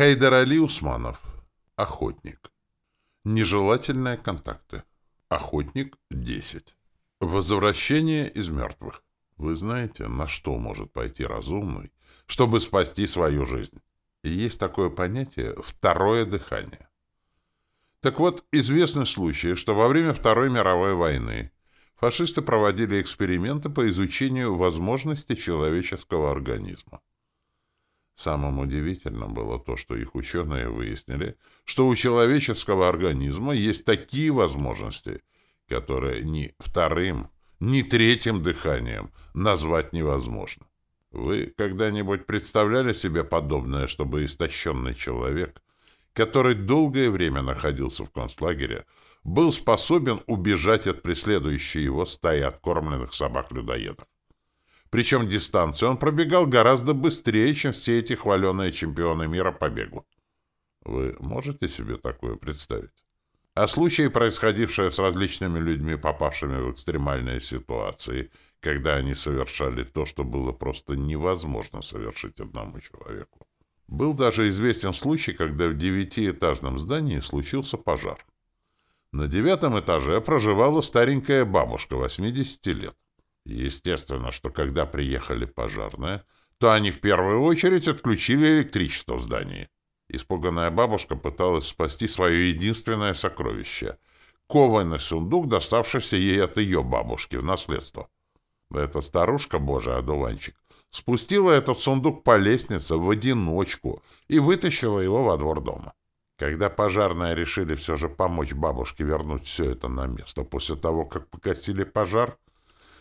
Хайдар Али Усманов. Охотник. Нежелательные контакты. Охотник 10. Возвращение из мертвых. Вы знаете, на что может пойти разумный, чтобы спасти свою жизнь? Есть такое понятие «второе дыхание». Так вот, известны случаи, что во время Второй мировой войны фашисты проводили эксперименты по изучению возможности человеческого организма. Самым удивительным было то, что их ученые выяснили, что у человеческого организма есть такие возможности, которые ни вторым, ни третьим дыханием назвать невозможно. Вы когда-нибудь представляли себе подобное, чтобы истощенный человек, который долгое время находился в концлагере, был способен убежать от преследующей его стаи откормленных собак-людоедов? Причем дистанцию он пробегал гораздо быстрее, чем все эти хваленые чемпионы мира по бегу. Вы можете себе такое представить? А случаи, происходившие с различными людьми, попавшими в экстремальные ситуации, когда они совершали то, что было просто невозможно совершить одному человеку. Был даже известен случай, когда в девятиэтажном здании случился пожар. На девятом этаже проживала старенькая бабушка 80 лет. Естественно, что когда приехали пожарные, то они в первую очередь отключили электричество в здании. Испуганная бабушка пыталась спасти свое единственное сокровище — кованый сундук, доставшийся ей от ее бабушки в наследство. Эта старушка, божий одуванчик, спустила этот сундук по лестнице в одиночку и вытащила его во двор дома. Когда пожарные решили все же помочь бабушке вернуть все это на место после того, как погасили пожар —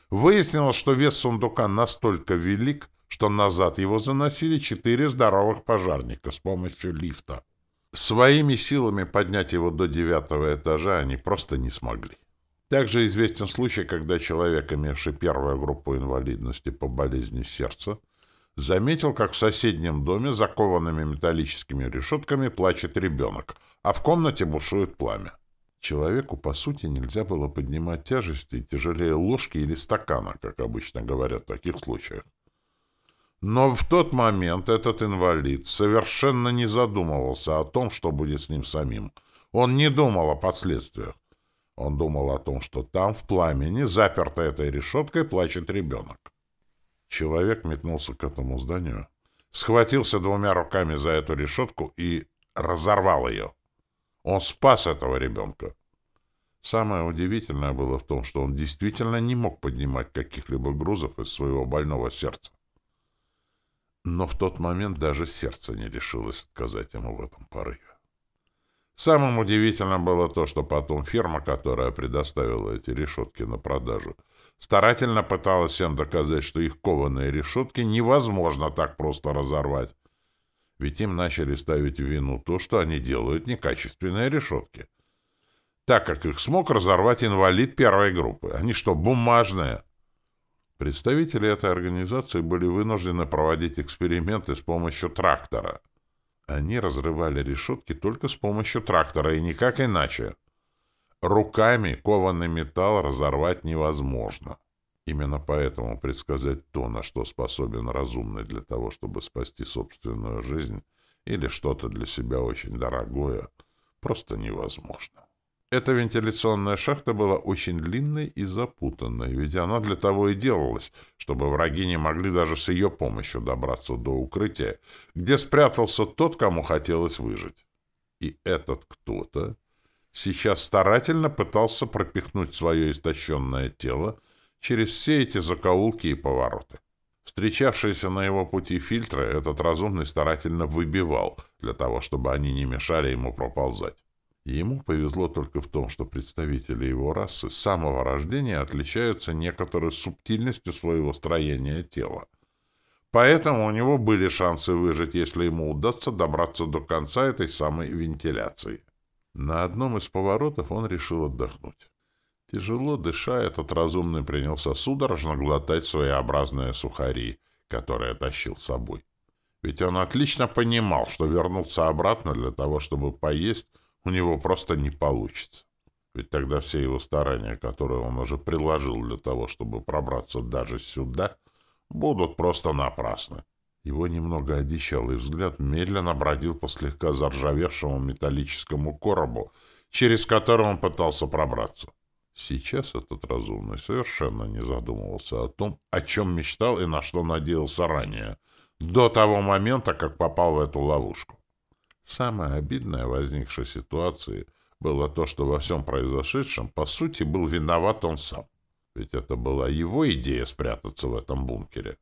Выяснилось, что вес сундука настолько велик, что назад его заносили четыре здоровых пожарника с помощью лифта. Своими силами поднять его до девятого этажа они просто не смогли. Также известен случай, когда человек, имевший первую группу инвалидности по болезни сердца, заметил, как в соседнем доме закованными металлическими решетками плачет ребенок, а в комнате бушует пламя. Человеку, по сути, нельзя было поднимать тяжести тяжелее ложки или стакана, как обычно говорят в таких случаях. Но в тот момент этот инвалид совершенно не задумывался о том, что будет с ним самим. Он не думал о последствиях. Он думал о том, что там, в пламени, заперто этой решеткой, плачет ребенок. Человек метнулся к этому зданию, схватился двумя руками за эту решетку и разорвал ее. Он спас этого ребенка. Самое удивительное было в том, что он действительно не мог поднимать каких-либо грузов из своего больного сердца. Но в тот момент даже сердце не решилось отказать ему в этом порыве. Самым удивительным было то, что потом фирма, которая предоставила эти решетки на продажу, старательно пыталась всем доказать, что их кованые решетки невозможно так просто разорвать, ведь им начали ставить в вину то, что они делают некачественные решетки. Так как их смог разорвать инвалид первой группы. Они что, бумажные? Представители этой организации были вынуждены проводить эксперименты с помощью трактора. Они разрывали решетки только с помощью трактора и никак иначе. Руками кованый металл разорвать невозможно. Именно поэтому предсказать то, на что способен разумный для того, чтобы спасти собственную жизнь или что-то для себя очень дорогое, просто невозможно. Эта вентиляционная шахта была очень длинной и запутанной, ведь она для того и делалась, чтобы враги не могли даже с ее помощью добраться до укрытия, где спрятался тот, кому хотелось выжить. И этот кто-то сейчас старательно пытался пропихнуть свое истощенное тело через все эти закоулки и повороты. Встречавшиеся на его пути фильтры этот разумный старательно выбивал, для того, чтобы они не мешали ему проползать. ему повезло только в том, что представители его расы с самого рождения отличаются некоторой субтильностью своего строения тела. Поэтому у него были шансы выжить, если ему удастся добраться до конца этой самой вентиляции. На одном из поворотов он решил отдохнуть. Тяжело дыша, этот разумный принялся судорожно глотать своеобразные сухари, которые тащил с собой. Ведь он отлично понимал, что вернуться обратно для того, чтобы поесть, у него просто не получится. Ведь тогда все его старания, которые он уже приложил для того, чтобы пробраться даже сюда, будут просто напрасны. Его немного одичалый взгляд медленно бродил по слегка заржавевшему металлическому коробу, через который он пытался пробраться. Сейчас этот разумный совершенно не задумывался о том, о чем мечтал и на что надеялся ранее, до того момента, как попал в эту ловушку. Самое обидное в возникшей ситуации было то, что во всем произошедшем, по сути, был виноват он сам. Ведь это была его идея спрятаться в этом бункере.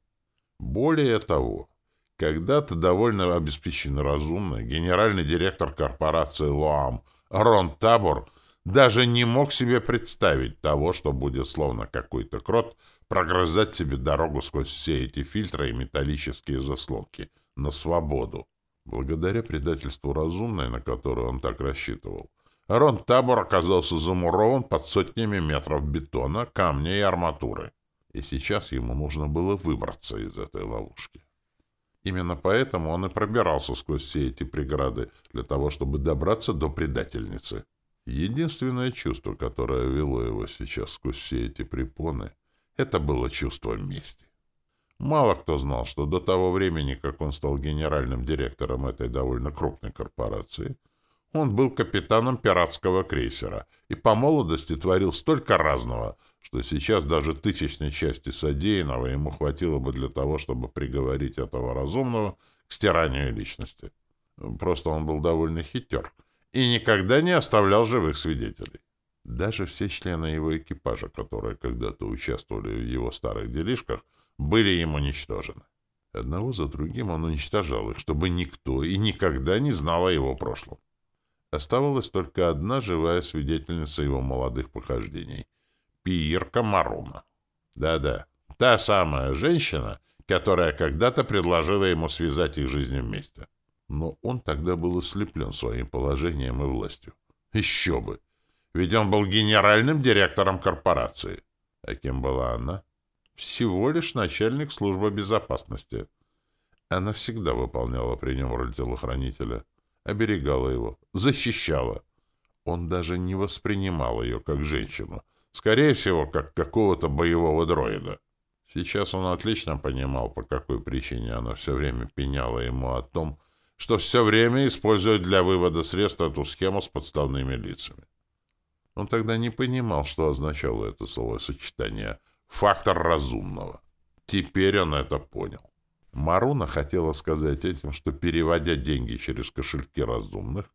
Более того, когда-то довольно обеспеченный разумный генеральный директор корпорации «Лоам» Рон Табор даже не мог себе представить того, что будет словно какой-то крот прогрызать себе дорогу сквозь все эти фильтры и металлические заслонки на свободу. Благодаря предательству разумной, на которое он так рассчитывал, Рон Табор оказался замурован под сотнями метров бетона, камня и арматуры. И сейчас ему нужно было выбраться из этой ловушки. Именно поэтому он и пробирался сквозь все эти преграды для того, чтобы добраться до предательницы. Единственное чувство, которое вело его сейчас сквозь все эти препоны, это было чувство мести. Мало кто знал, что до того времени, как он стал генеральным директором этой довольно крупной корпорации, он был капитаном пиратского крейсера и по молодости творил столько разного, что сейчас даже тысячной части содеянного ему хватило бы для того, чтобы приговорить этого разумного к стиранию личности. Просто он был довольно хитер и никогда не оставлял живых свидетелей. Даже все члены его экипажа, которые когда-то участвовали в его старых делишках, были им уничтожены. Одного за другим он уничтожал их, чтобы никто и никогда не знал о его прошлом. Оставалась только одна живая свидетельница его молодых похождений — Пиирка Маруна. Да-да, та самая женщина, которая когда-то предложила ему связать их жизни вместе. Но он тогда был ослеплен своим положением и властью. Еще бы! Ведь он был генеральным директором корпорации. А кем была она? Всего лишь начальник службы безопасности. Она всегда выполняла при нем роль телохранителя — оберегала его, защищала. Он даже не воспринимал ее как женщину, скорее всего, как какого-то боевого дроида. Сейчас он отлично понимал, по какой причине она все время пеняла ему о том, что все время использует для вывода средств эту схему с подставными лицами. Он тогда не понимал, что означало это словосочетание «фактор разумного». Теперь он это понял. Маруна хотела сказать этим, что, переводя деньги через кошельки разумных,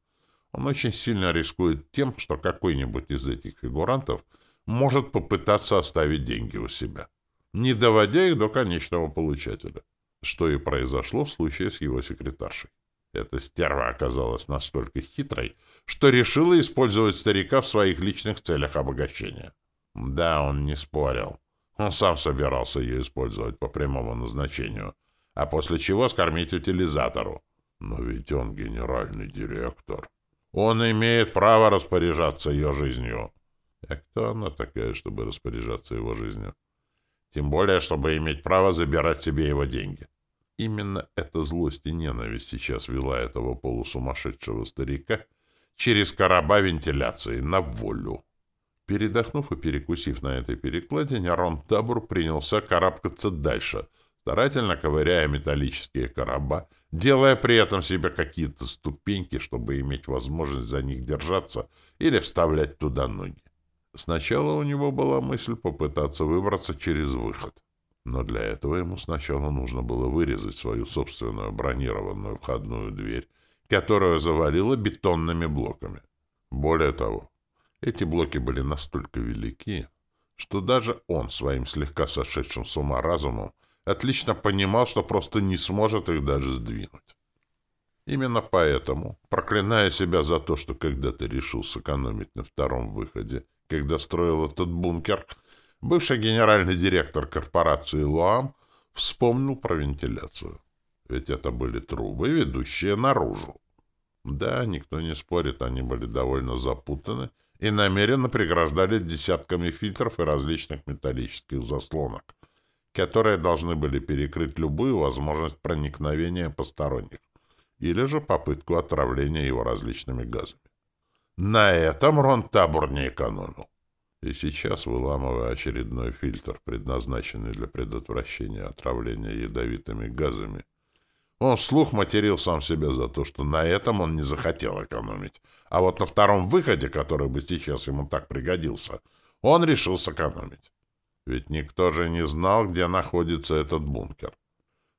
он очень сильно рискует тем, что какой-нибудь из этих фигурантов может попытаться оставить деньги у себя, не доводя их до конечного получателя, что и произошло в случае с его секретаршей. Эта стерва оказалась настолько хитрой, что решила использовать старика в своих личных целях обогащения. Да, он не спорил. Он сам собирался ее использовать по прямому назначению, а после чего скормить утилизатору. Но ведь он генеральный директор. Он имеет право распоряжаться ее жизнью. А кто она такая, чтобы распоряжаться его жизнью? Тем более, чтобы иметь право забирать себе его деньги. Именно эта злость и ненависть сейчас вела этого полусумасшедшего старика через короба вентиляции на волю. Передохнув и перекусив на этой перекладине, Рон Табур принялся карабкаться дальше — старательно ковыряя металлические короба, делая при этом себе какие-то ступеньки, чтобы иметь возможность за них держаться или вставлять туда ноги. Сначала у него была мысль попытаться выбраться через выход. Но для этого ему сначала нужно было вырезать свою собственную бронированную входную дверь, которую завалило бетонными блоками. Более того, эти блоки были настолько велики, что даже он своим слегка сошедшим с ума разумом отлично понимал, что просто не сможет их даже сдвинуть. Именно поэтому, проклиная себя за то, что когда-то решил сэкономить на втором выходе, когда строил этот бункер, бывший генеральный директор корпорации «Луам» вспомнил про вентиляцию. Ведь это были трубы, ведущие наружу. Да, никто не спорит, они были довольно запутаны и намеренно преграждали десятками фильтров и различных металлических заслонок, которые должны были перекрыть любую возможность проникновения посторонних или же попытку отравления его различными газами. На этом Рон Табур не экономил. И сейчас, выламывая очередной фильтр, предназначенный для предотвращения отравления ядовитыми газами, Он вслух материл сам себя за то, что на этом он не захотел экономить. А вот на втором выходе, который бы сейчас ему так пригодился, он решил сэкономить. Ведь никто же не знал, где находится этот бункер.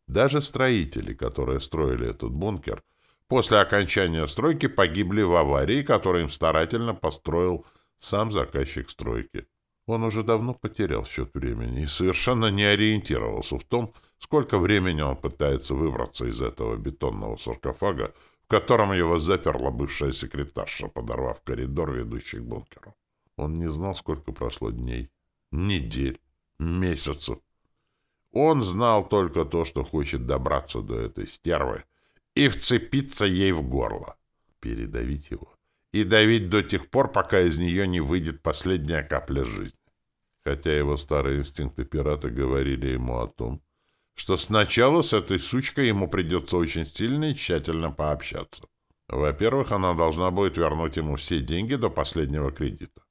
Даже строители, которые строили этот бункер, после окончания стройки погибли в аварии, которую им старательно построил сам заказчик стройки. Он уже давно потерял счет времени и совершенно не ориентировался в том, сколько времени он пытается выбраться из этого бетонного саркофага, в котором его заперла бывшая секретарша, подорвав коридор, ведущий к бункеру. Он не знал, сколько прошло дней, недель, месяцев. Он знал только то, что хочет добраться до этой стервы и вцепиться ей в горло, передавить его и давить до тех пор, пока из нее не выйдет последняя капля жизни. Хотя его старые инстинкты пирата говорили ему о том, что сначала с этой сучкой ему придется очень сильно и тщательно пообщаться. Во-первых, она должна будет вернуть ему все деньги до последнего кредита.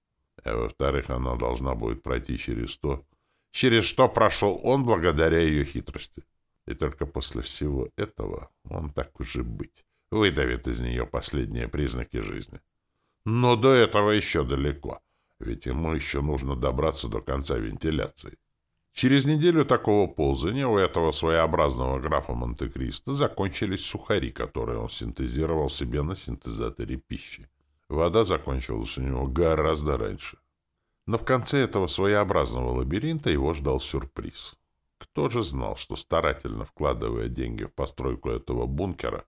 А во-вторых, она должна будет пройти через то, через что прошел он благодаря ее хитрости. И только после всего этого он так уже быть выдавит из нее последние признаки жизни. Но до этого еще далеко, ведь ему еще нужно добраться до конца вентиляции. Через неделю такого ползания у этого своеобразного графа Монте-Кристо закончились сухари, которые он синтезировал себе на синтезаторе пищи. Вода закончилась у него гораздо раньше. Но в конце этого своеобразного лабиринта его ждал сюрприз. Кто же знал, что старательно вкладывая деньги в постройку этого бункера,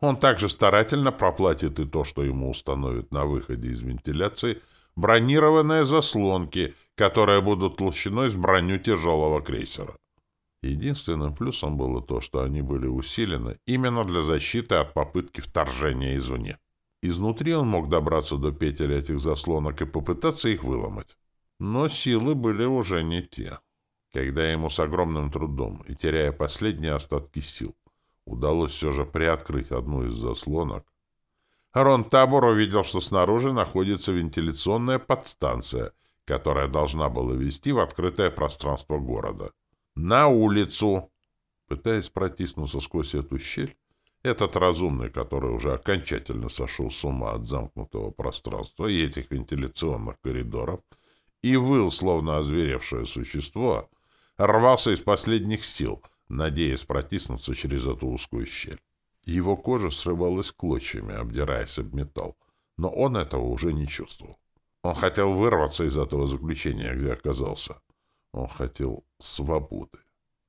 он также старательно проплатит и то, что ему установят на выходе из вентиляции бронированные заслонки, которые будут толщиной с броню тяжелого крейсера. Единственным плюсом было то, что они были усилены именно для защиты от попытки вторжения извне. Изнутри он мог добраться до петель этих заслонок и попытаться их выломать. Но силы были уже не те. Когда ему с огромным трудом и теряя последние остатки сил удалось все же приоткрыть одну из заслонок, Рон Табор увидел, что снаружи находится вентиляционная подстанция, которая должна была вести в открытое пространство города. «На улицу!» Пытаясь протиснуться сквозь эту щель, этот разумный, который уже окончательно сошел с ума от замкнутого пространства и этих вентиляционных коридоров, и выл, словно озверевшее существо, рвался из последних сил — надеясь протиснуться через эту узкую щель. Его кожа срывалась клочьями, обдираясь об металл, но он этого уже не чувствовал. Он хотел вырваться из этого заключения, где оказался. Он хотел свободы.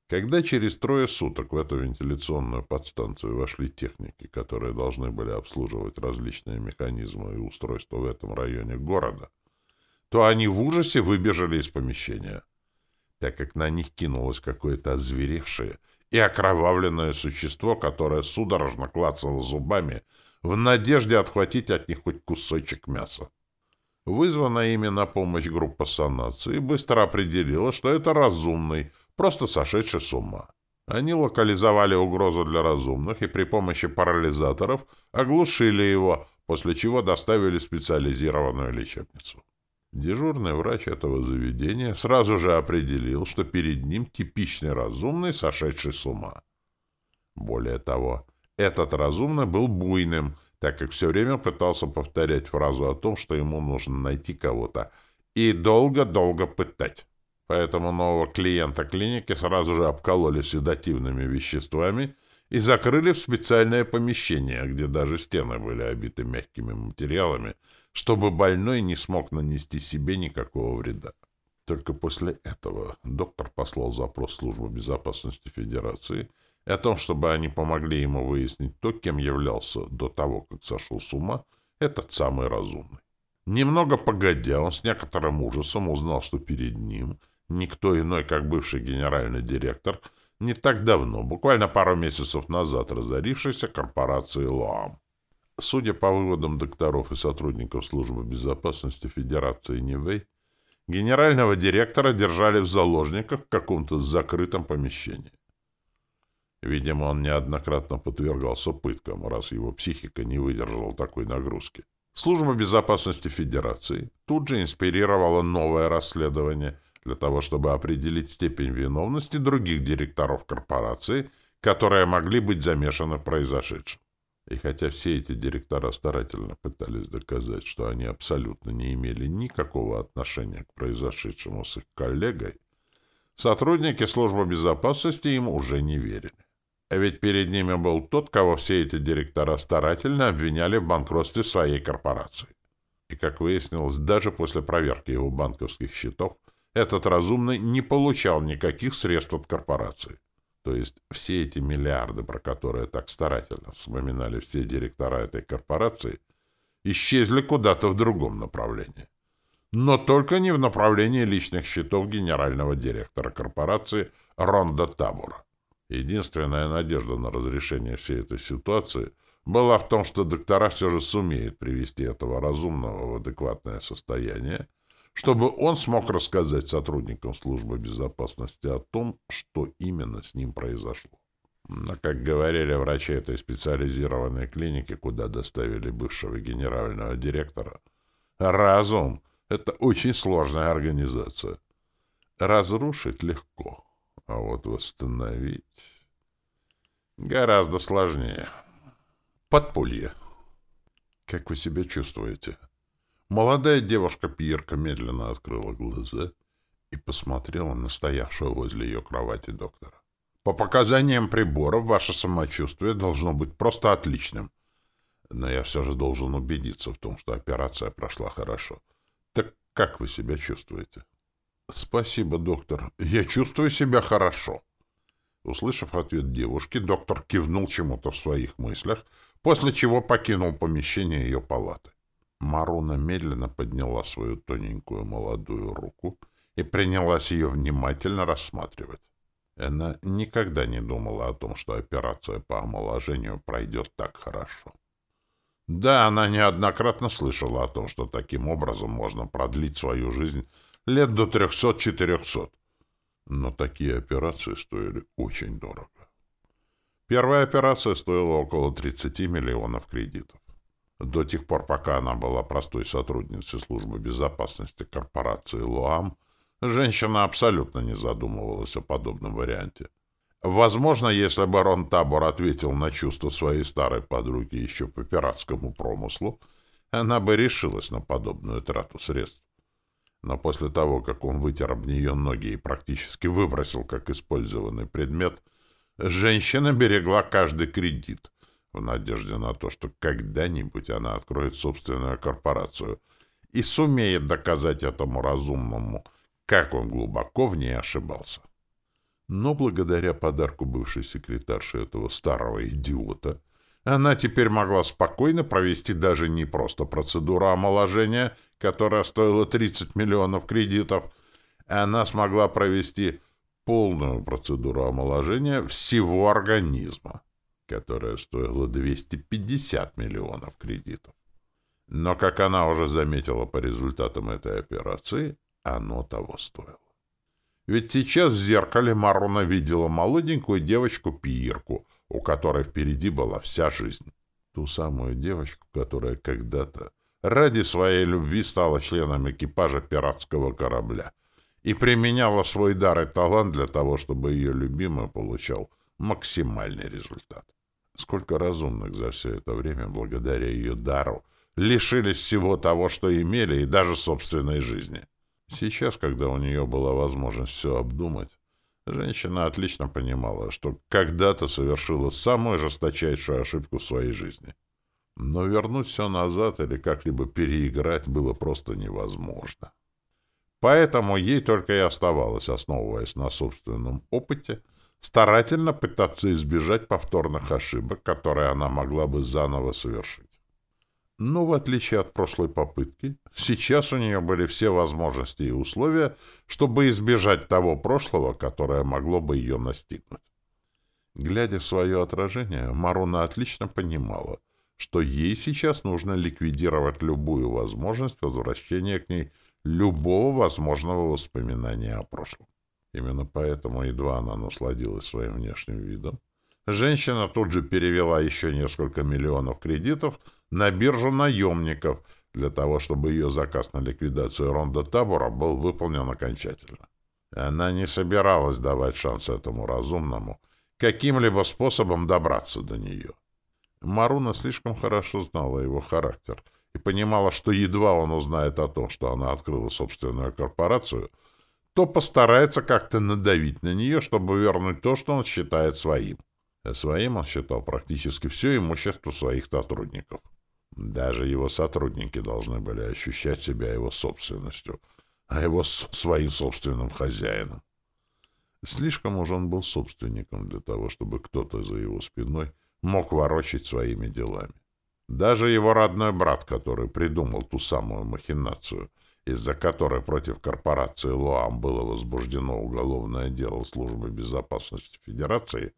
Когда через трое суток в эту вентиляционную подстанцию вошли техники, которые должны были обслуживать различные механизмы и устройства в этом районе города, то они в ужасе выбежали из помещения так как на них кинулось какое-то озверевшее и окровавленное существо, которое судорожно клацало зубами в надежде отхватить от них хоть кусочек мяса. Вызванная ими на помощь группа санации быстро определила, что это разумный, просто сошедший с ума. Они локализовали угрозу для разумных и при помощи парализаторов оглушили его, после чего доставили в специализированную лечебницу. Дежурный врач этого заведения сразу же определил, что перед ним типичный разумный, сошедший с ума. Более того, этот разумный был буйным, так как все время пытался повторять фразу о том, что ему нужно найти кого-то, и долго-долго пытать. Поэтому нового клиента клиники сразу же обкололи седативными веществами и закрыли в специальное помещение, где даже стены были обиты мягкими материалами, чтобы больной не смог нанести себе никакого вреда. Только после этого доктор послал запрос в Службу безопасности Федерации о том, чтобы они помогли ему выяснить то, кем являлся до того, как сошел с ума этот самый разумный. Немного погодя, он с некоторым ужасом узнал, что перед ним никто иной, как бывший генеральный директор, не так давно, буквально пару месяцев назад, разорившейся корпорации «Лоам». Судя по выводам докторов и сотрудников Службы безопасности Федерации Нивэй, генерального директора держали в заложниках в каком-то закрытом помещении. Видимо, он неоднократно подвергался пыткам, раз его психика не выдержала такой нагрузки. Служба безопасности Федерации тут же инспирировала новое расследование для того, чтобы определить степень виновности других директоров корпорации, которые могли быть замешаны в произошедшем. И хотя все эти директора старательно пытались доказать, что они абсолютно не имели никакого отношения к произошедшему с их коллегой, сотрудники службы безопасности им уже не верили. А ведь перед ними был тот, кого все эти директора старательно обвиняли в банкротстве своей корпорации. И, как выяснилось, даже после проверки его банковских счетов, этот разумный не получал никаких средств от корпорации. То есть все эти миллиарды, про которые так старательно вспоминали все директора этой корпорации, исчезли куда-то в другом направлении. Но только не в направлении личных счетов генерального директора корпорации Ронда Табура. Единственная надежда на разрешение всей этой ситуации была в том, что доктора все же сумеют привести этого разумного в адекватное состояние чтобы он смог рассказать сотрудникам службы безопасности о том, что именно с ним произошло. Но, как говорили врачи этой специализированной клиники, куда доставили бывшего генерального директора, разум — это очень сложная организация. Разрушить легко, а вот восстановить гораздо сложнее. Подполье. Как вы себя чувствуете? — Молодая девушка-пьерка медленно открыла глаза и посмотрела на стоявшего возле ее кровати доктора. «По показаниям приборов, ваше самочувствие должно быть просто отличным. Но я все же должен убедиться в том, что операция прошла хорошо. Так как вы себя чувствуете?» «Спасибо, доктор. Я чувствую себя хорошо». Услышав ответ девушки, доктор кивнул чему-то в своих мыслях, после чего покинул помещение ее палаты. Маруна медленно подняла свою тоненькую молодую руку и принялась ее внимательно рассматривать. Она никогда не думала о том, что операция по омоложению пройдет так хорошо. Да, она неоднократно слышала о том, что таким образом можно продлить свою жизнь лет до трехсот-четырехсот. Но такие операции стоили очень дорого. Первая операция стоила около 30 миллионов кредитов. До тех пор, пока она была простой сотрудницей службы безопасности корпорации «Луам», женщина абсолютно не задумывалась о подобном варианте. Возможно, если бы Рон Табор ответил на чувства своей старой подруги еще по пиратскому промыслу, она бы решилась на подобную трату средств. Но после того, как он вытер об нее ноги и практически выбросил как использованный предмет, женщина берегла каждый кредит — в надежде на то, что когда-нибудь она откроет собственную корпорацию и сумеет доказать этому разумному, как он глубоко в ней ошибался. Но благодаря подарку бывшей секретарши этого старого идиота, она теперь могла спокойно провести даже не просто процедуру омоложения, которая стоила 30 миллионов кредитов, она смогла провести полную процедуру омоложения всего организма которая стоила 250 миллионов кредитов. Но, как она уже заметила по результатам этой операции, оно того стоило. Ведь сейчас в зеркале Маруна видела молоденькую девочку-пиирку, у которой впереди была вся жизнь. Ту самую девочку, которая когда-то ради своей любви стала членом экипажа пиратского корабля и применяла свой дар и талант для того, чтобы ее любимый получал максимальный результат. Сколько разумных за все это время, благодаря ее дару, лишились всего того, что имели, и даже собственной жизни. Сейчас, когда у нее была возможность все обдумать, женщина отлично понимала, что когда-то совершила самую жесточайшую ошибку в своей жизни. Но вернуть все назад или как-либо переиграть было просто невозможно. Поэтому ей только и оставалось, основываясь на собственном опыте, старательно пытаться избежать повторных ошибок, которые она могла бы заново совершить. Но, в отличие от прошлой попытки, сейчас у нее были все возможности и условия, чтобы избежать того прошлого, которое могло бы ее настигнуть. Глядя в свое отражение, Маруна отлично понимала, что ей сейчас нужно ликвидировать любую возможность возвращения к ней любого возможного воспоминания о прошлом. Именно поэтому едва она насладилась своим внешним видом. Женщина тут же перевела еще несколько миллионов кредитов на биржу наемников для того, чтобы ее заказ на ликвидацию Ронда Табора был выполнен окончательно. Она не собиралась давать шанс этому разумному, каким-либо способом добраться до нее. Маруна слишком хорошо знала его характер и понимала, что едва он узнает о том, что она открыла собственную корпорацию, то постарается как-то надавить на нее, чтобы вернуть то, что он считает своим. А своим он считал практически все имущество своих сотрудников. Даже его сотрудники должны были ощущать себя его собственностью, а его своим собственным хозяином. Слишком уж он был собственником для того, чтобы кто-то за его спиной мог ворочать своими делами. Даже его родной брат, который придумал ту самую махинацию, из-за которой против корпорации ЛОАМ было возбуждено уголовное дело Службы безопасности Федерации,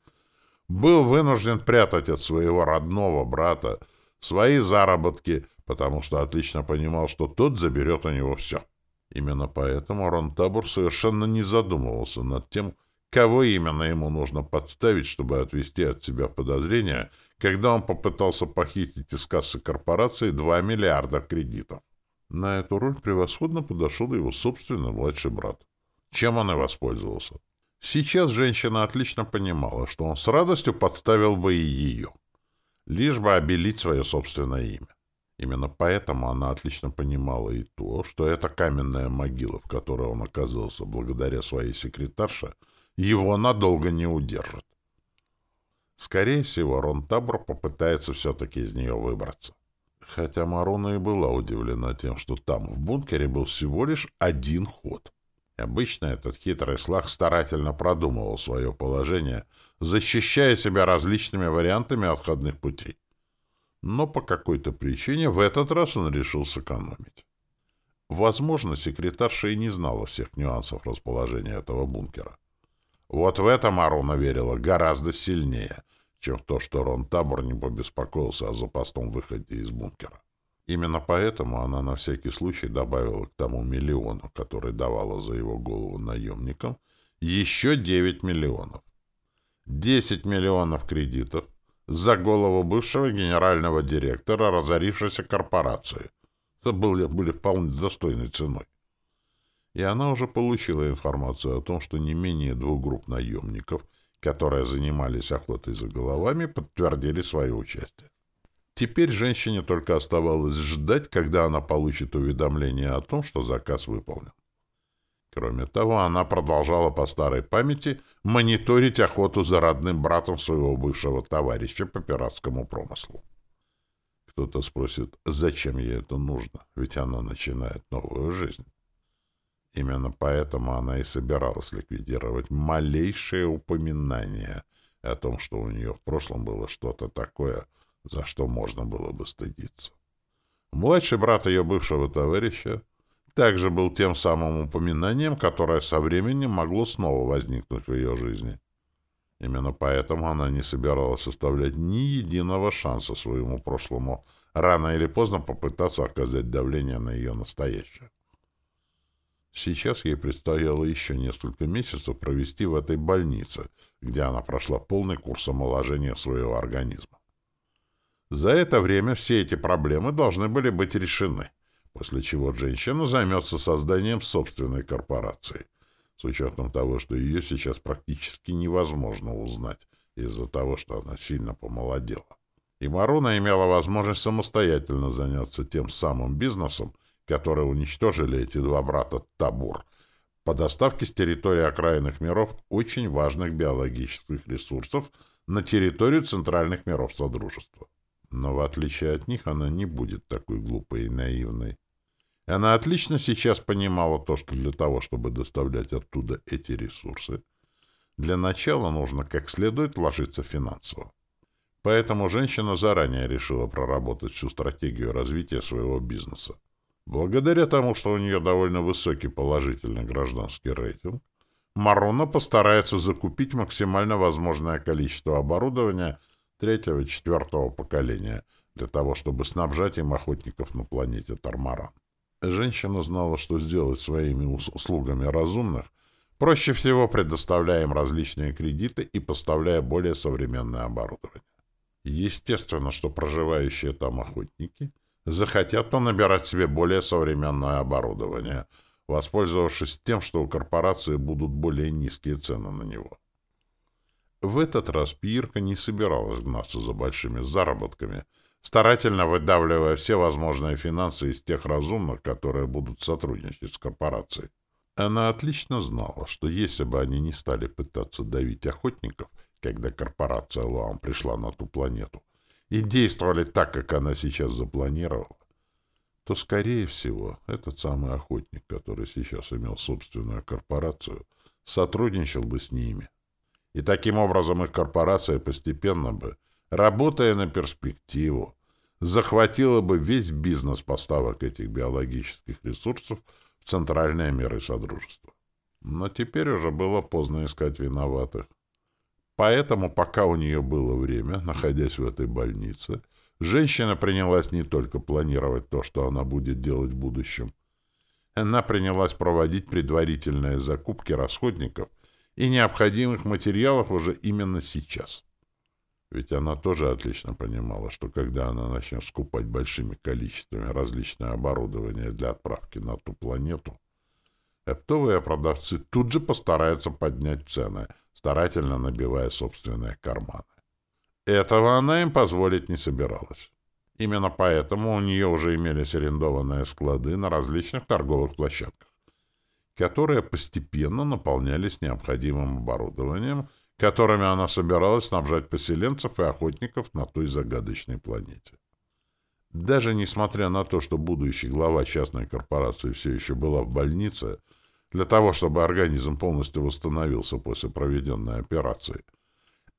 был вынужден прятать от своего родного брата свои заработки, потому что отлично понимал, что тот заберет у него все. Именно поэтому Рон Табур совершенно не задумывался над тем, кого именно ему нужно подставить, чтобы отвести от себя подозрения, когда он попытался похитить из кассы корпорации 2 миллиарда кредитов. На эту роль превосходно подошел его собственный младший брат. Чем он и воспользовался. Сейчас женщина отлично понимала, что он с радостью подставил бы и ее, лишь бы обелить свое собственное имя. Именно поэтому она отлично понимала и то, что эта каменная могила, в которой он оказался благодаря своей секретарше, его надолго не удержит. Скорее всего, Рон Табор попытается все-таки из нее выбраться. Хотя Маруна и была удивлена тем, что там, в бункере, был всего лишь один ход. Обычно этот хитрый слаг старательно продумывал свое положение, защищая себя различными вариантами отходных путей но по какой-то причине в этот раз он решил сэкономить. Возможно, секретарша и не знала всех нюансов расположения этого бункера. Вот в этом Аруна верила гораздо сильнее, чем в то, что Рон Табор не побеспокоился о запасном выходе из бункера. Именно поэтому она на всякий случай добавила к тому миллиону, который давала за его голову наемникам, еще 9 миллионов. 10 миллионов кредитов — за голову бывшего генерального директора разорившейся корпорации. Это были, были вполне достойной ценой. И она уже получила информацию о том, что не менее двух групп наемников, которые занимались охотой за головами, подтвердили свое участие. Теперь женщине только оставалось ждать, когда она получит уведомление о том, что заказ выполнен. Кроме того, она продолжала по старой памяти мониторить охоту за родным братом своего бывшего товарища по пиратскому промыслу. Кто-то спросит, зачем ей это нужно, ведь она начинает новую жизнь. Именно поэтому она и собиралась ликвидировать малейшее упоминание о том, что у нее в прошлом было что-то такое, за что можно было бы стыдиться. Младший брат ее бывшего товарища также был тем самым упоминанием, которое со временем могло снова возникнуть в ее жизни. Именно поэтому она не собиралась оставлять ни единого шанса своему прошлому рано или поздно попытаться оказать давление на ее настоящее. Сейчас ей предстояло еще несколько месяцев провести в этой больнице, где она прошла полный курс омоложения своего организма. За это время все эти проблемы должны были быть решены после чего женщина займется созданием собственной корпорации, с учетом того, что ее сейчас практически невозможно узнать из-за того, что она сильно помолодела. И Маруна имела возможность самостоятельно заняться тем самым бизнесом, который уничтожили эти два брата Табур, по доставке с территории окраинных миров очень важных биологических ресурсов на территорию центральных миров Содружества. Но в отличие от них она не будет такой глупой и наивной. Она отлично сейчас понимала то, что для того, чтобы доставлять оттуда эти ресурсы, для начала нужно как следует вложиться финансово. Поэтому женщина заранее решила проработать всю стратегию развития своего бизнеса. Благодаря тому, что у нее довольно высокий положительный гражданский рейтинг, Маруна постарается закупить максимально возможное количество оборудования третьего и четвертого поколения для того, чтобы снабжать им охотников на планете Тармаран. Женщина знала, что сделать своими услугами разумных, проще всего предоставляя им различные кредиты и поставляя более современное оборудование. Естественно, что проживающие там охотники захотят то набирать себе более современное оборудование, воспользовавшись тем, что у корпорации будут более низкие цены на него. В этот раз Пьерка не собиралась гнаться за большими заработками, старательно выдавливая все возможные финансы из тех разумных, которые будут сотрудничать с корпорацией. Она отлично знала, что если бы они не стали пытаться давить охотников, когда корпорация Луам пришла на ту планету, и действовали так, как она сейчас запланировала, то, скорее всего, этот самый охотник, который сейчас имел собственную корпорацию, сотрудничал бы с ними. И таким образом их корпорация постепенно бы, работая на перспективу, захватила бы весь бизнес поставок этих биологических ресурсов в центральные меры Содружества. Но теперь уже было поздно искать виноватых. Поэтому, пока у нее было время, находясь в этой больнице, женщина принялась не только планировать то, что она будет делать в будущем. Она принялась проводить предварительные закупки расходников и необходимых материалов уже именно сейчас. Ведь она тоже отлично понимала, что когда она начнет скупать большими количествами различное оборудование для отправки на ту планету, оптовые продавцы тут же постараются поднять цены, старательно набивая собственные карманы. Этого она им позволить не собиралась. Именно поэтому у нее уже имелись арендованные склады на различных торговых площадках, которые постепенно наполнялись необходимым оборудованием, которыми она собиралась снабжать поселенцев и охотников на той загадочной планете. Даже несмотря на то, что будущий глава частной корпорации все еще была в больнице, для того, чтобы организм полностью восстановился после проведенной операции,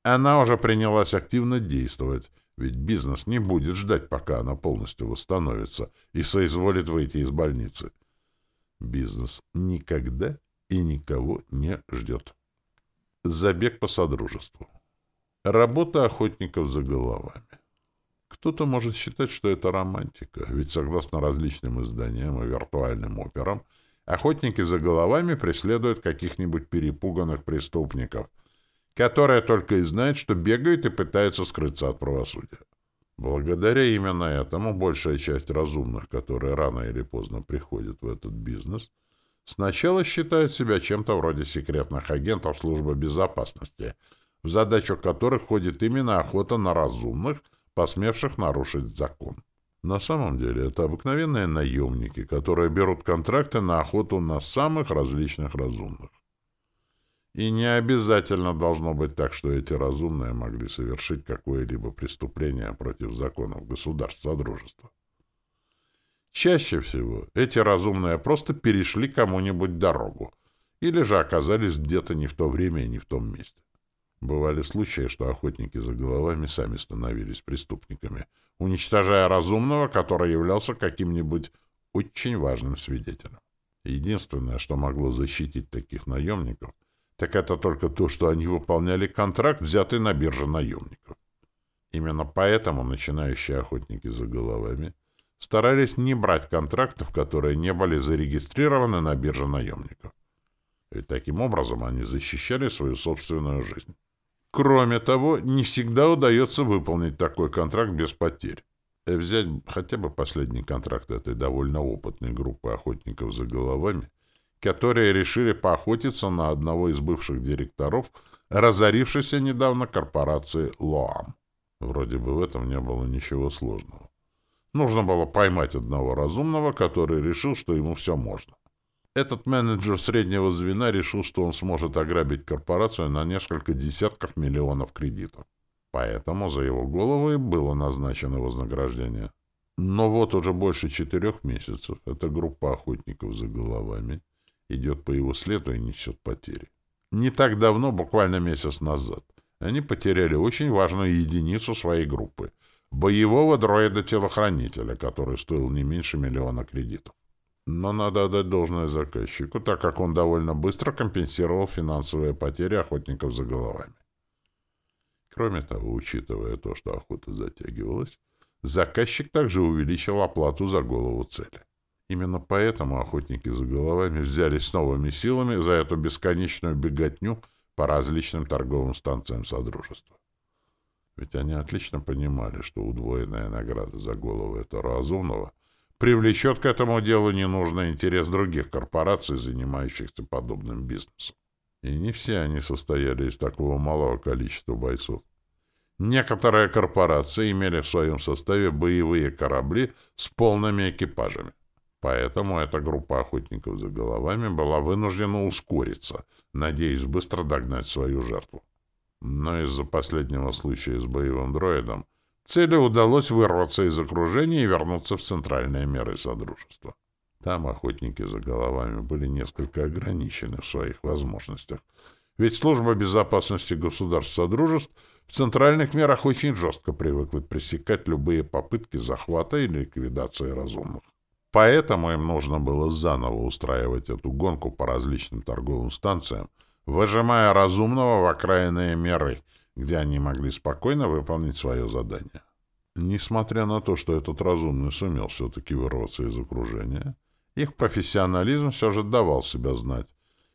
она уже принялась активно действовать, ведь бизнес не будет ждать, пока она полностью восстановится и соизволит выйти из больницы. Бизнес никогда и никого не ждет. Забег по содружеству. Работа охотников за головами. Кто-то может считать, что это романтика, ведь согласно различным изданиям и виртуальным операм, охотники за головами преследуют каких-нибудь перепуганных преступников — которые только и знают, что бегают и пытаются скрыться от правосудия. Благодаря именно этому большая часть разумных, которые рано или поздно приходят в этот бизнес, сначала считают себя чем-то вроде секретных агентов службы безопасности, в задачу которых входит именно охота на разумных, посмевших нарушить закон. На самом деле это обыкновенные наемники, которые берут контракты на охоту на самых различных разумных. И не обязательно должно быть так, что эти разумные могли совершить какое-либо преступление против законов государств Содружества. Чаще всего эти разумные просто перешли кому-нибудь дорогу или же оказались где-то не в то время и не в том месте. Бывали случаи, что охотники за головами сами становились преступниками, уничтожая разумного, который являлся каким-нибудь очень важным свидетелем. Единственное, что могло защитить таких наемников, так это только то, что они выполняли контракт, взятый на бирже наемников. Именно поэтому начинающие охотники за головами старались не брать контрактов, которые не были зарегистрированы на бирже наемников. Ведь таким образом они защищали свою собственную жизнь. Кроме того, не всегда удается выполнить такой контракт без потерь. Взять хотя бы последний контракт этой довольно опытной группы охотников за головами — которые решили поохотиться на одного из бывших директоров, разорившейся недавно корпорации «Лоам». Вроде бы в этом не было ничего сложного. Нужно было поймать одного разумного, который решил, что ему все можно. Этот менеджер среднего звена решил, что он сможет ограбить корпорацию на несколько десятков миллионов кредитов. Поэтому за его голову и было назначено вознаграждение. Но вот уже больше четырех месяцев эта группа охотников за головами идет по его следу и несет потери. Не так давно, буквально месяц назад, они потеряли очень важную единицу своей группы — боевого дроида-телохранителя, который стоил не меньше миллиона кредитов. Но надо отдать должное заказчику, так как он довольно быстро компенсировал финансовые потери охотников за головами. Кроме того, учитывая то, что охота затягивалась, заказчик также увеличил оплату за голову цели. Именно поэтому охотники за головами взялись новыми силами за эту бесконечную беготню по различным торговым станциям Содружества. Ведь они отлично понимали, что удвоенная награда за голову этого разумного привлечет к этому делу ненужный интерес других корпораций, занимающихся подобным бизнесом. И не все они состояли из такого малого количества бойцов. Некоторые корпорации имели в своем составе боевые корабли с полными экипажами. Поэтому эта группа охотников за головами была вынуждена ускориться, надеясь быстро догнать свою жертву. Но из-за последнего случая с боевым дроидом цели удалось вырваться из окружения и вернуться в центральные меры Содружества. Там охотники за головами были несколько ограничены в своих возможностях, ведь служба безопасности государств Содружеств в центральных мерах очень жестко привыкла пресекать любые попытки захвата и ликвидации разумных. Поэтому им нужно было заново устраивать эту гонку по различным торговым станциям, выжимая разумного в окраинные меры, где они могли спокойно выполнить свое задание. Несмотря на то, что этот разумный сумел все-таки вырваться из окружения, их профессионализм все же давал себя знать,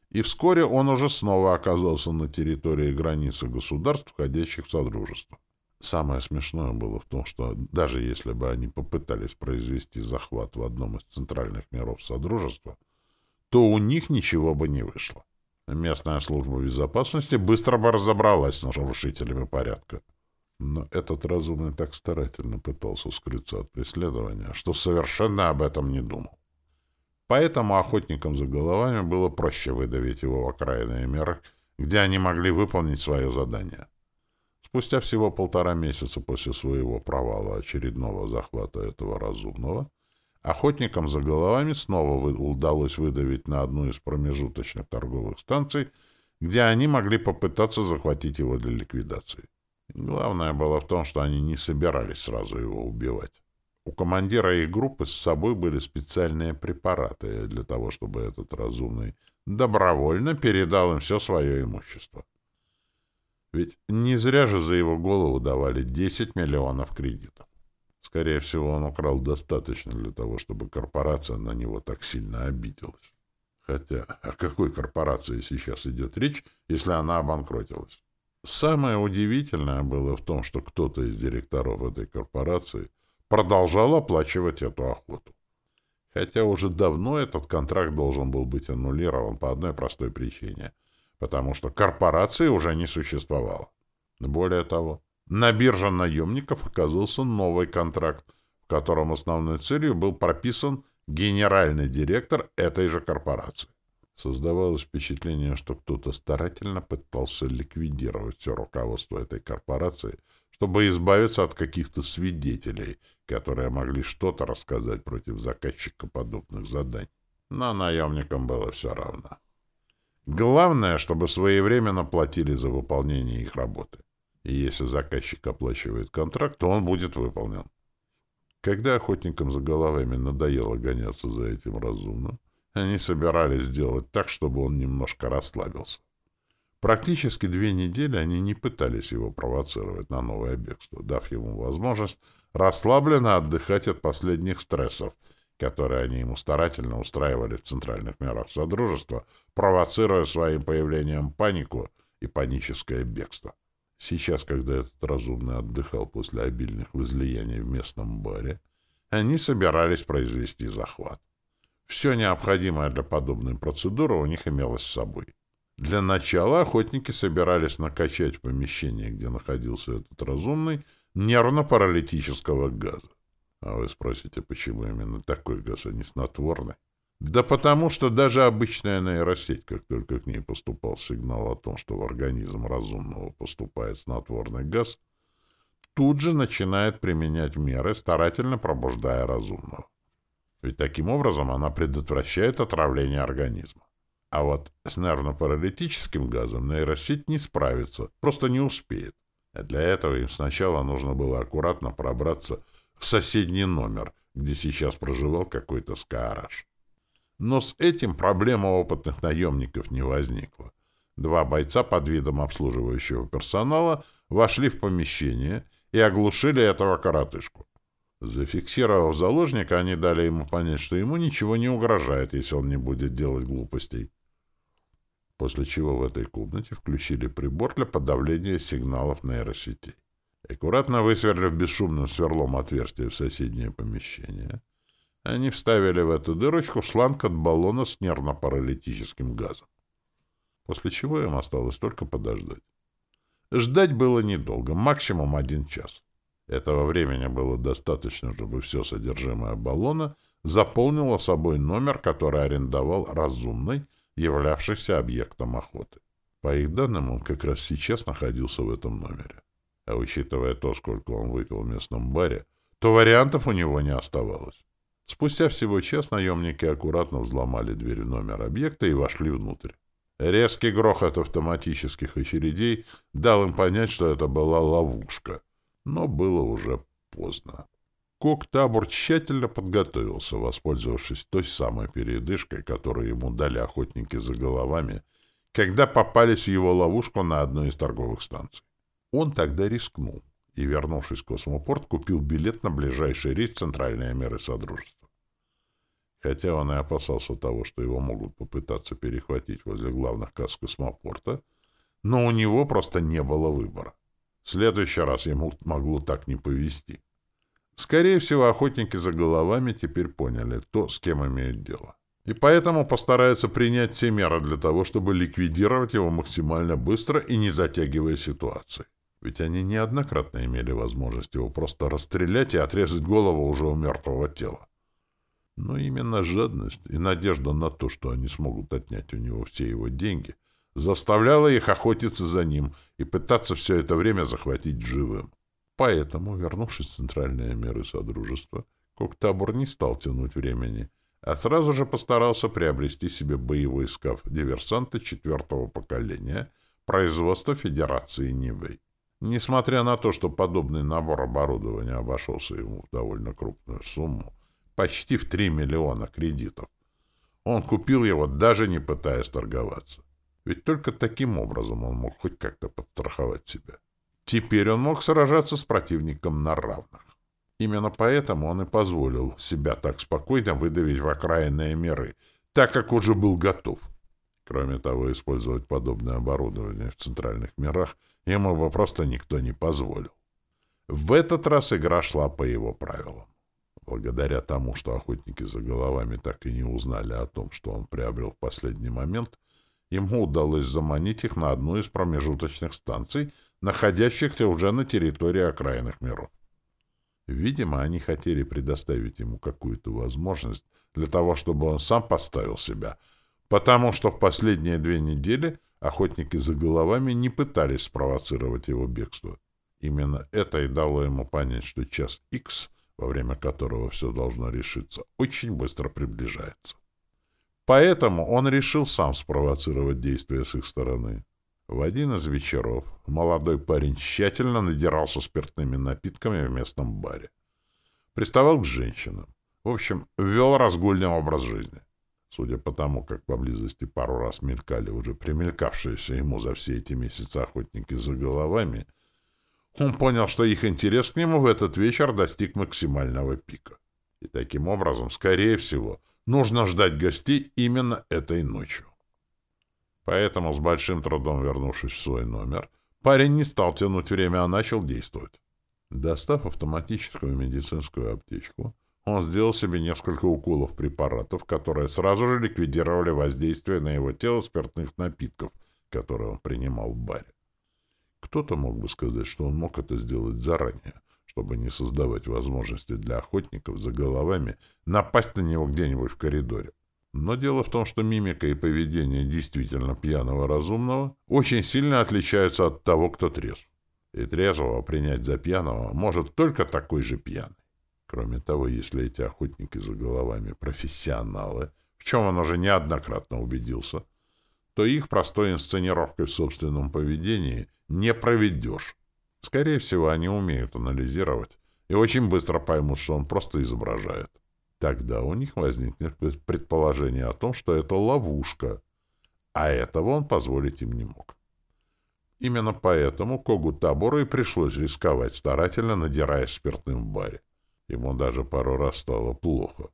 и вскоре он уже снова оказался на территории границы государств, входящих в Содружество. Самое смешное было в том, что даже если бы они попытались произвести захват в одном из центральных миров Содружества, то у них ничего бы не вышло. Местная служба безопасности быстро бы разобралась с нарушителями порядка. Но этот разумный так старательно пытался скрыться от преследования, что совершенно об этом не думал. Поэтому охотникам за головами было проще выдавить его в окраинные меры, где они могли выполнить свое задание. Спустя всего полтора месяца после своего провала очередного захвата этого разумного, охотникам за головами снова удалось выдавить на одну из промежуточных торговых станций, где они могли попытаться захватить его для ликвидации. Главное было в том, что они не собирались сразу его убивать. У командира их группы с собой были специальные препараты для того, чтобы этот разумный добровольно передал им все свое имущество. Ведь не зря же за его голову давали 10 миллионов кредитов. Скорее всего, он украл достаточно для того, чтобы корпорация на него так сильно обиделась. Хотя о какой корпорации сейчас идет речь, если она обанкротилась? Самое удивительное было в том, что кто-то из директоров этой корпорации продолжал оплачивать эту охоту. Хотя уже давно этот контракт должен был быть аннулирован по одной простой причине, потому что корпорации уже не существовало. Более того, на бирже наемников оказался новый контракт, в котором основной целью был прописан генеральный директор этой же корпорации. Создавалось впечатление, что кто-то старательно пытался ликвидировать все руководство этой корпорации, чтобы избавиться от каких-то свидетелей, которые могли что-то рассказать против заказчика подобных заданий. Но наемникам было все равно. Главное, чтобы своевременно платили за выполнение их работы. И если заказчик оплачивает контракт, то он будет выполнен. Когда охотникам за головами надоело гоняться за этим разумно, они собирались сделать так, чтобы он немножко расслабился. Практически две недели они не пытались его провоцировать на новое бегство, дав ему возможность расслабленно отдыхать от последних стрессов, которые они ему старательно устраивали в центральных мирах Содружества, провоцируя своим появлением панику и паническое бегство. Сейчас, когда этот разумный отдыхал после обильных возлияний в местном баре, они собирались произвести захват. Все необходимое для подобной процедуры у них имелось с собой. Для начала охотники собирались накачать в помещении, где находился этот разумный, нервно-паралитического газа. А вы спросите, почему именно такой газ, а не снотворный? Да потому что даже обычная нейросеть, как только к ней поступал сигнал о том, что в организм разумного поступает снотворный газ, тут же начинает применять меры, старательно пробуждая разумного. Ведь таким образом она предотвращает отравление организма. А вот с нервно-паралитическим газом нейросеть не справится, просто не успеет. А для этого им сначала нужно было аккуратно пробраться в соседний номер, где сейчас проживал какой-то скаараж. Но с этим проблема опытных наемников не возникла. Два бойца под видом обслуживающего персонала вошли в помещение и оглушили этого коротышку. Зафиксировав заложника, они дали ему понять, что ему ничего не угрожает, если он не будет делать глупостей после чего в этой комнате включили прибор для подавления сигналов нейросетей. Аккуратно высверлив бесшумным сверлом отверстие в соседнее помещение, они вставили в эту дырочку шланг от баллона с нервно-паралитическим газом. после чего им осталось только подождать. Ждать было недолго, максимум один час. Этого времени было достаточно, чтобы все содержимое баллона заполнило собой номер, который арендовал разумный, являвшийся объектом охоты. По их данным, он как раз сейчас находился в этом номере. А учитывая то, сколько он выпил в местном баре, то вариантов у него не оставалось. Спустя всего час наемники аккуратно взломали дверь в номер объекта и вошли внутрь. Резкий грохот автоматических очередей дал им понять, что это была ловушка, но было уже поздно. Кок-табор тщательно подготовился, воспользовавшись той самой передышкой, которую ему дали охотники за головами, когда попались в его ловушку на одной из торговых станций. Он тогда рискнул и, вернувшись в космопорт, купил билет на ближайший рейс в Центральные меры Содружества. Хотя он и опасался того, что его могут попытаться перехватить возле главных касс космопорта, но у него просто не было выбора. В следующий раз ему могло так не повезти. Скорее всего, охотники за головами теперь поняли то, с кем имеют дело. И поэтому постараются принять все меры для того, чтобы ликвидировать его максимально быстро и не затягивая ситуации. Ведь они неоднократно имели возможность его просто расстрелять и отрезать голову уже у мертвого тела. Но именно жадность и надежда на то, что они смогут отнять у него все его деньги, заставляла их охотиться за ним и пытаться все это время захватить живым. Поэтому, вернувшись в центральные меры Содружества, Коктабур не стал тянуть времени, а сразу же постарался приобрести себе боевой скаф диверсанта четвертого поколения производства Федерации Нивэй. Несмотря на то, что подобный набор оборудования обошелся ему в довольно крупную сумму, почти в 3 миллиона кредитов, он купил его, даже не пытаясь торговаться. Ведь только таким образом он мог хоть как-то подстраховать себя. Теперь он мог сражаться с противником на равных. Именно поэтому он и позволил себя так спокойно выдавить в окраинные меры, так как уже был готов. Кроме того, использовать подобное оборудование в центральных мирах ему бы просто никто не позволил. В этот раз игра шла по его правилам. Благодаря тому, что охотники за головами так и не узнали о том, что он приобрел в последний момент, ему удалось заманить их на одну из промежуточных станций — находящихся уже на территории окраинных миров. Видимо, они хотели предоставить ему какую-то возможность для того, чтобы он сам поставил себя, потому что в последние две недели охотники за головами не пытались спровоцировать его бегство. Именно это и дало ему понять, что час X, во время которого все должно решиться, очень быстро приближается. Поэтому он решил сам спровоцировать действия с их стороны. В один из вечеров молодой парень тщательно надирался спиртными напитками в местном баре. Приставал к женщинам. В общем, вел разгульный образ жизни. Судя по тому, как поблизости пару раз мелькали уже примелькавшиеся ему за все эти месяцы охотники за головами, он понял, что их интерес к нему в этот вечер достиг максимального пика. И таким образом, скорее всего, нужно ждать гостей именно этой ночью. Поэтому, с большим трудом вернувшись в свой номер, парень не стал тянуть время, а начал действовать. Достав автоматическую медицинскую аптечку, он сделал себе несколько уколов препаратов, которые сразу же ликвидировали воздействие на его тело спиртных напитков, которые он принимал в баре. Кто-то мог бы сказать, что он мог это сделать заранее, чтобы не создавать возможности для охотников за головами напасть на него где-нибудь в коридоре. Но дело в том, что мимика и поведение действительно пьяного разумного очень сильно отличаются от того, кто трезв. И трезвого принять за пьяного может только такой же пьяный. Кроме того, если эти охотники за головами профессионалы, в чем он уже неоднократно убедился, то их простой инсценировкой в собственном поведении не проведешь. Скорее всего, они умеют анализировать и очень быстро поймут, что он просто изображает. Тогда у них возникнет предположение о том, что это ловушка, а этого он позволить им не мог. Именно поэтому Когу Табору и пришлось рисковать, старательно надираясь спиртным в баре. Ему даже пару раз стало плохо.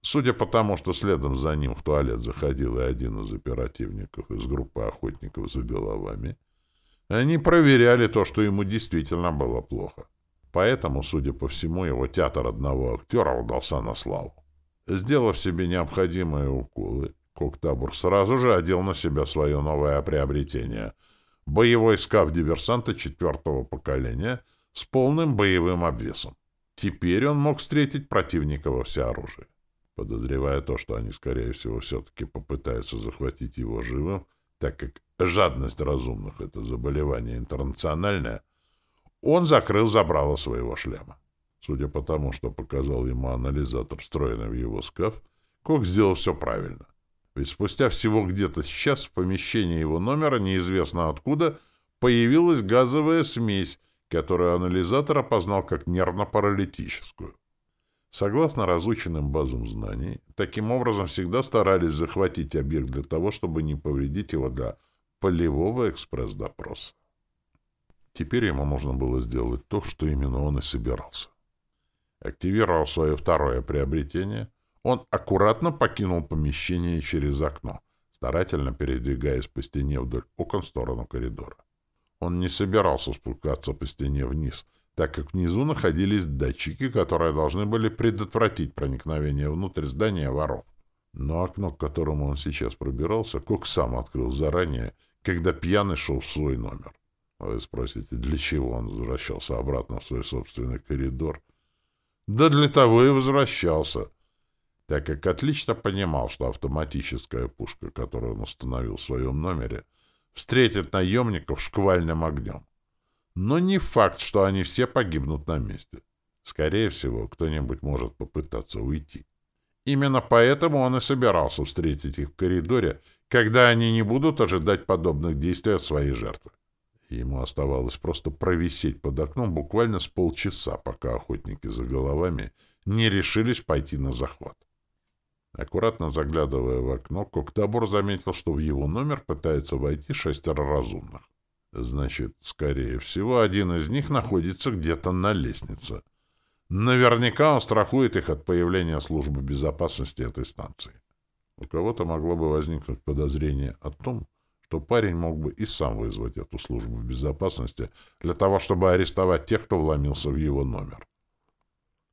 Судя по тому, что следом за ним в туалет заходил и один из оперативников из группы охотников за головами, они проверяли то, что ему действительно было плохо. Поэтому, судя по всему, его театр одного актера удался на славу. Сделав себе необходимые уколы, Коктабур сразу же одел на себя свое новое приобретение — боевой скаф диверсанта четвертого поколения с полным боевым обвесом. Теперь он мог встретить противника во всеоружии. Подозревая то, что они, скорее всего, все-таки попытаются захватить его живым, так как жадность разумных — это заболевание интернациональное, он закрыл забрало своего шлема. Судя по тому, что показал ему анализатор, встроенный в его скаф, Кок сделал все правильно. Ведь спустя всего где-то сейчас в помещении его номера, неизвестно откуда, появилась газовая смесь, которую анализатор опознал как нервно-паралитическую. Согласно разученным базам знаний, таким образом всегда старались захватить объект для того, чтобы не повредить его для полевого экспресс-допроса. Теперь ему нужно было сделать то, что именно он и собирался. Активировав свое второе приобретение, он аккуратно покинул помещение через окно, старательно передвигаясь по стене вдоль окон в сторону коридора. Он не собирался спускаться по стене вниз, так как внизу находились датчики, которые должны были предотвратить проникновение внутрь здания воров. Но окно, к которому он сейчас пробирался, Кок сам открыл заранее, когда пьяный шел в свой номер. Вы спросите, для чего он возвращался обратно в свой собственный коридор? Да для того и возвращался, так как отлично понимал, что автоматическая пушка, которую он установил в своем номере, встретит наемников шквальным огнем. Но не факт, что они все погибнут на месте. Скорее всего, кто-нибудь может попытаться уйти. Именно поэтому он и собирался встретить их в коридоре, когда они не будут ожидать подобных действий от своей жертвы. Ему оставалось просто провисеть под окном буквально с полчаса, пока охотники за головами не решились пойти на захват. Аккуратно заглядывая в окно, Коктабор заметил, что в его номер пытается войти шестеро разумных. Значит, скорее всего, один из них находится где-то на лестнице. Наверняка он страхует их от появления службы безопасности этой станции. У кого-то могло бы возникнуть подозрение о том, что парень мог бы и сам вызвать эту службу безопасности для того, чтобы арестовать тех, кто вломился в его номер.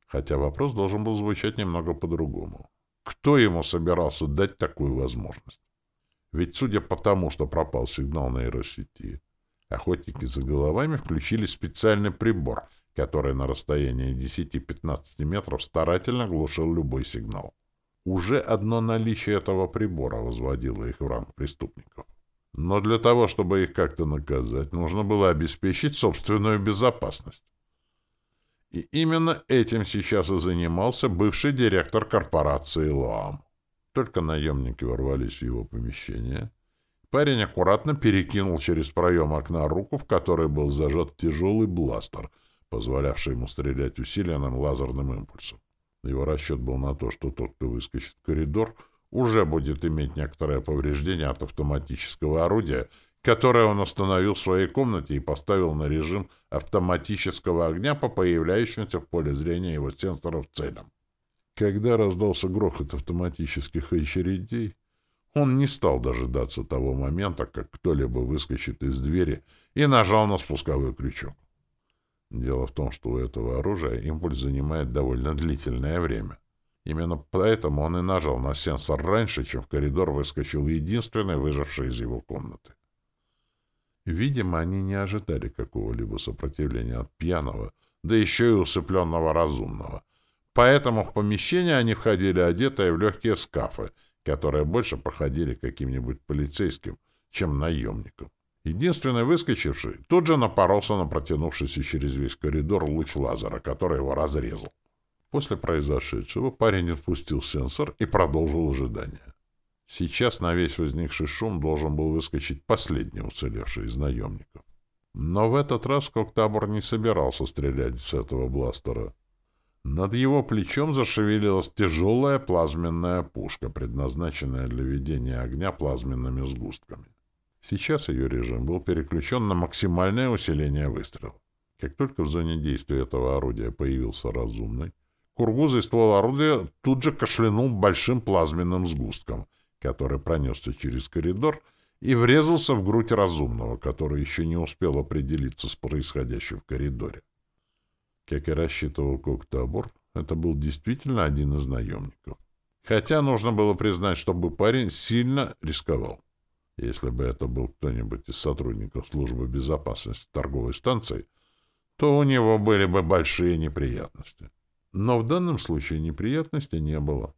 Хотя вопрос должен был звучать немного по-другому. Кто ему собирался дать такую возможность? Ведь, судя по тому, что пропал сигнал нейросети, охотники за головами включили специальный прибор, который на расстоянии 10-15 метров старательно глушил любой сигнал. Уже одно наличие этого прибора возводило их в ранг преступников. Но для того, чтобы их как-то наказать, нужно было обеспечить собственную безопасность. И именно этим сейчас и занимался бывший директор корпорации «Лоам». Только наемники ворвались в его помещение. Парень аккуратно перекинул через проем окна руку, в которой был зажат тяжелый бластер, позволявший ему стрелять усиленным лазерным импульсом. Его расчет был на то, что тот, кто выскочит в коридор — уже будет иметь некоторое повреждение от автоматического орудия, которое он установил в своей комнате и поставил на режим автоматического огня по появляющимся в поле зрения его сенсоров целям. Когда раздался грохот автоматических очередей, он не стал дожидаться того момента, как кто-либо выскочит из двери и нажал на спусковой крючок. Дело в том, что у этого оружия импульс занимает довольно длительное время. Именно поэтому он и нажал на сенсор раньше, чем в коридор выскочил единственный выживший из его комнаты. Видимо, они не ожидали какого-либо сопротивления от пьяного, да еще и усыпленного разумного. Поэтому в помещение они входили одетые в легкие скафы, которые больше походили каким-нибудь полицейским, чем наемником. Единственный выскочивший тут же напоролся на протянувшийся через весь коридор луч лазера, который его разрезал. После произошедшего парень отпустил сенсор и продолжил ожидание. Сейчас на весь возникший шум должен был выскочить последний уцелевший из наемников. Но в этот раз Коктабор не собирался стрелять с этого бластера. Над его плечом зашевелилась тяжелая плазменная пушка, предназначенная для ведения огня плазменными сгустками. Сейчас ее режим был переключен на максимальное усиление выстрела. Как только в зоне действия этого орудия появился разумный, Кургузый ствол орудия тут же кашлянул большим плазменным сгустком, который пронесся через коридор и врезался в грудь разумного, который еще не успел определиться с происходящим в коридоре. Как и рассчитывал Коктабор, это был действительно один из наемников. Хотя нужно было признать, чтобы парень сильно рисковал. Если бы это был кто-нибудь из сотрудников службы безопасности торговой станции, то у него были бы большие неприятности. Но в данном случае неприятностей не было.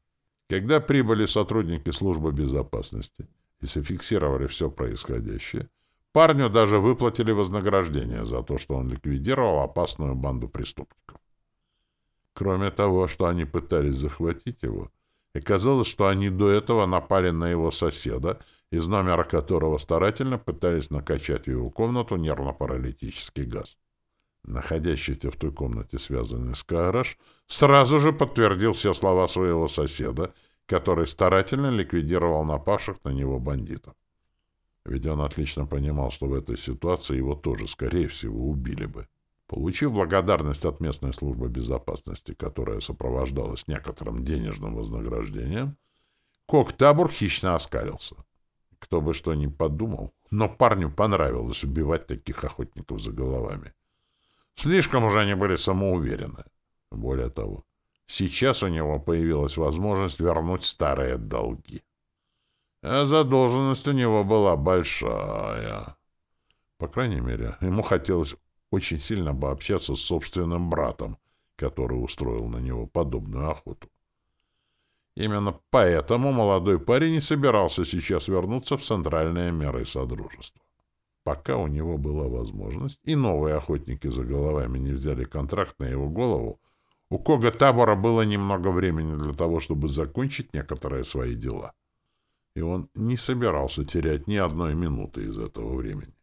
Когда прибыли сотрудники службы безопасности и зафиксировали все происходящее, парню даже выплатили вознаграждение за то, что он ликвидировал опасную банду преступников. Кроме того, что они пытались захватить его, оказалось, что они до этого напали на его соседа, из номера которого старательно пытались накачать в его комнату нервно-паралитический газ. Находящийся в той комнате связанный с Каараш сразу же подтвердил все слова своего соседа, который старательно ликвидировал напавших на него бандитов. Ведь он отлично понимал, что в этой ситуации его тоже, скорее всего, убили бы. Получив благодарность от местной службы безопасности, которая сопровождалась некоторым денежным вознаграждением, Кок-табур хищно оскалился. Кто бы что ни подумал, но парню понравилось убивать таких охотников за головами. Слишком уже они были самоуверены. Более того, сейчас у него появилась возможность вернуть старые долги. А задолженность у него была большая. По крайней мере, ему хотелось очень сильно пообщаться с собственным братом, который устроил на него подобную охоту. Именно поэтому молодой парень не собирался сейчас вернуться в центральные меры Содружества. Пока у него была возможность, и новые охотники за головами не взяли контракт на его голову, у Кога Табора было немного времени для того, чтобы закончить некоторые свои дела. И он не собирался терять ни одной минуты из этого времени.